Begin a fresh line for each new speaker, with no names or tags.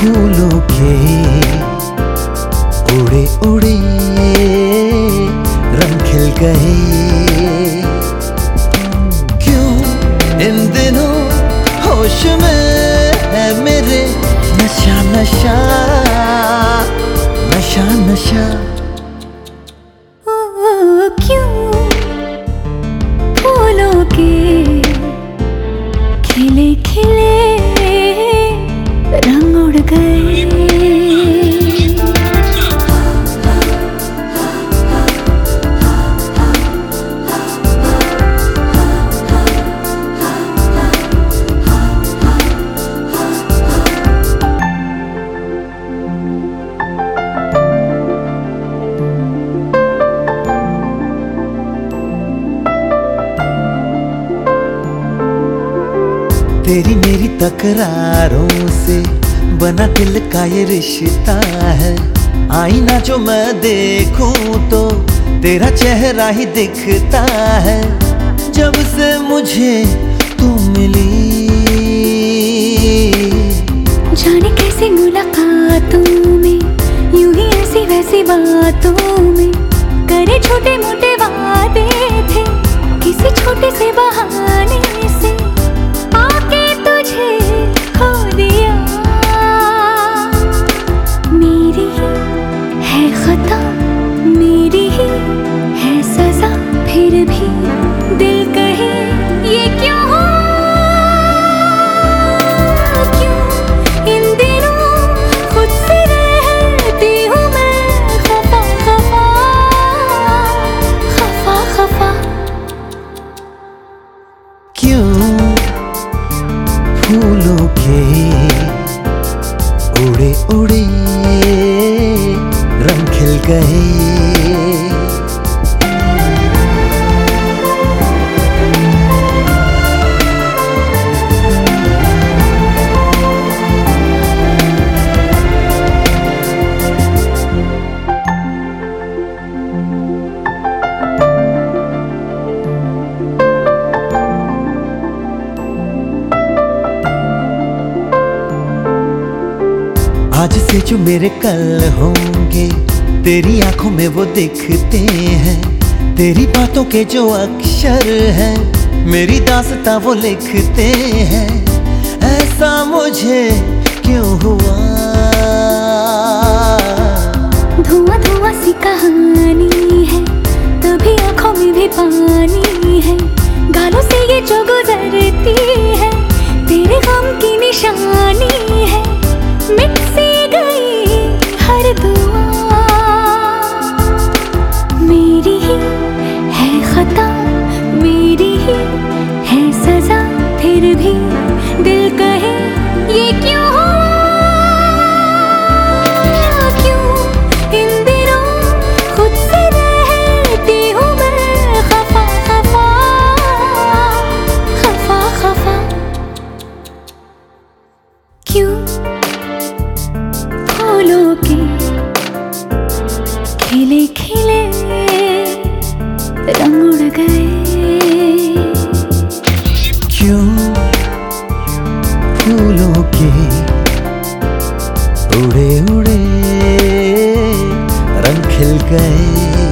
फूलों के उड़े उड़े रंग खिल गए। क्यों इन दिनों होश में है मेरे नशा नशा नशा नशा? तेरी मेरी तकरारों से बना दिल का ये रिश्ता है। आईना जो मैं देखूँ तो तेरा चेहरा ही दिखता है। जब से मुझे तू मिली।
जाने कैसे मुलाकातों में, यूँ ही ऐसी वैसी बातों में। करे छोटे मोटे
फूलों के उड़े उड़े रंग खिल गए। आज से जो मेरे कल होंगे, तेरी आँखों में वो दिखते हैं। तेरी बातों के जो अक्षर हैं, मेरी दास्तां वो लिखते हैं। ऐसा मुझे क्यों हुआ?
धुआँ धुआँ सी कहानी है, तभी आँखों में भी पानी है। गालों से ये जो ही है सजा फिर भी दिल कहे ये क्यों हुआ? क्यों
खिल गए।